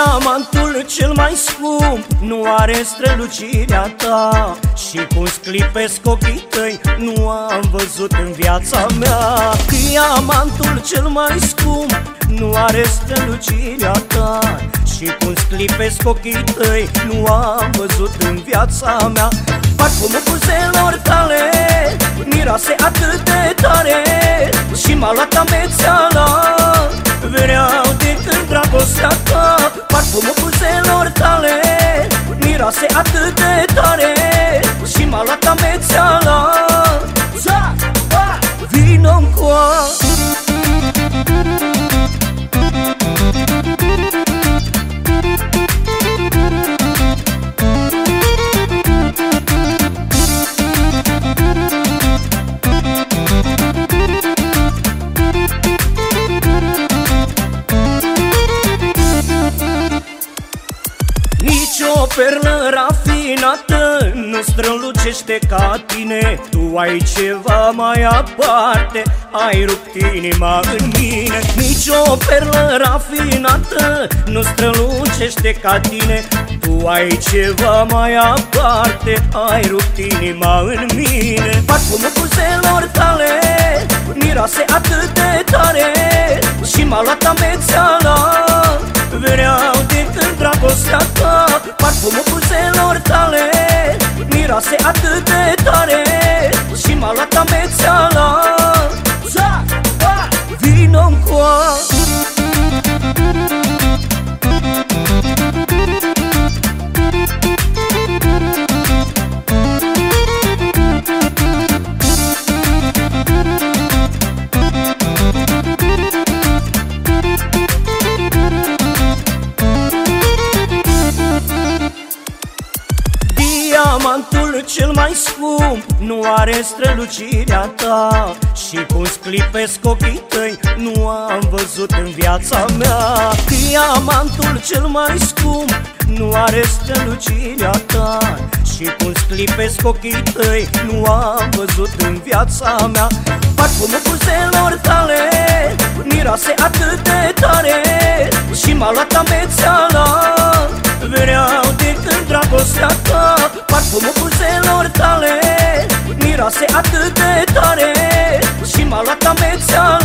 Diamantul cel mai scump Nu are strălucirea ta. Și cum sclipesc ochii tăi Nu am văzut în viața mea. Diamantul cel mai scump Nu are strălucirea ta. Și cum sclipesc ochii tăi Nu am văzut în viața mea. Parfumul buzelor tale Miroase atât de tare. Și m-a luat amețeala tare Și m-a luat amețeala. Vino-n o perlă rafinată Nu strălucește ca tine. Tu ai ceva mai aparte Ai rupt inima în mine. Nici o perlă rafinată Nu strălucește ca tine. Tu ai ceva mai aparte Ai rupt inima în mine. Parfumul buzelor tale Miroase atât de tare Parfumul buzelor tale Miroase atât de tare Diamantul cel mai scump Nu are strălucirea ta. Și cum sclipesc ochii tăi Nu am văzut în viața mea. Diamantul cel mai scump Nu are strălucirea ta. Și cum sclipesc ochii tăi Nu am văzut în viața mea. Parfumul buzelor tale Miroase atât de tare. Și m-a luat amețeala Parfumul buzelor tale Miroase atât de tare. Și m-a luat amețeala